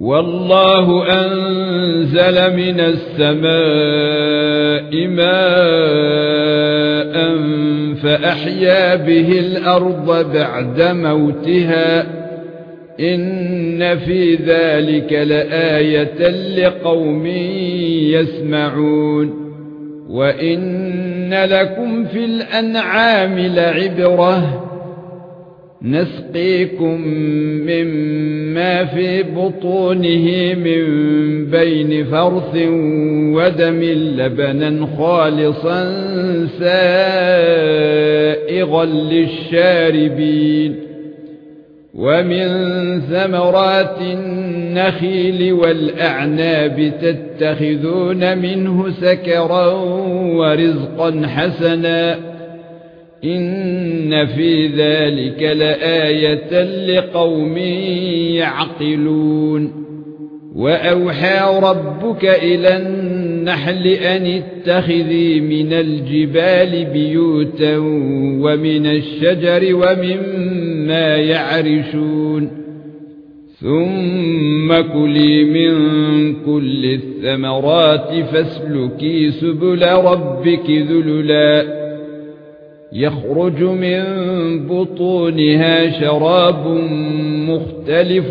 والله أنزل من السماء ماء فأحيا به الأرض بعد موتها إن في ذلك لآية لقوم يسمعون وإن لكم في الأنعام لعبرة نسقيكم مما في بطونه من بين فرث ودم لبنا خالصا سائغا للشاربين ومن ثمرات النخيل والأعناب تتخذون منه سكرا ورزقا حسنا ان في ذلك لآية لقوم يعقلون واوحى ربك إلى النحل ان اتخذي من الجبال بيوتا ومن الشجر ومما يعرشون ثم كلي من كل الثمرات فاسلكي سبل ربك ذللا يخرج من بطونها شراب مختلف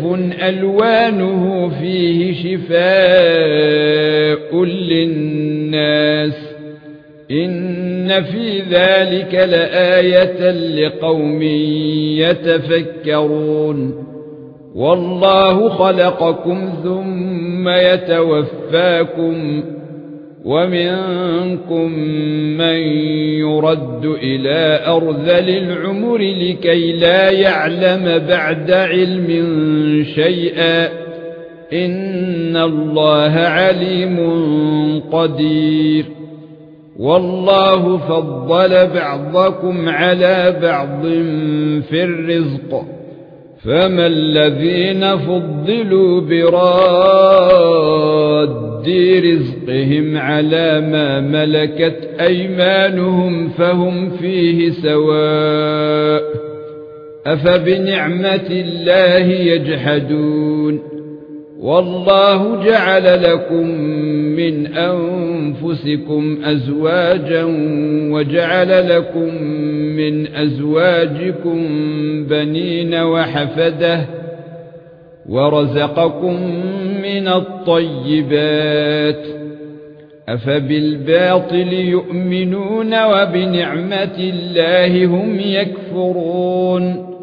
ألوانه فيه شفاء للناس. إن في ذلك لآية لقوم يتفكرون. والله خلقكم ثم يتوفاكم. ومنكم من يرد إلى ارذل العمر لكي لا يعلم بعد علم شيئا ان الله عليم قدير. والله فضل بعضكم على بعض في الرزق فما الذين فضلوا براد رزقهم على ما ملكت أيمانهم فهم فيه سواء أفبنعمة الله يجحدون والله جعل لكم من أنفسكم أزواجا وجعل لكم من أزواجكم بنين وحفدة ورزقكم من الطيبات أفبالباطل يؤمنون وبنعمة الله هم يكفرون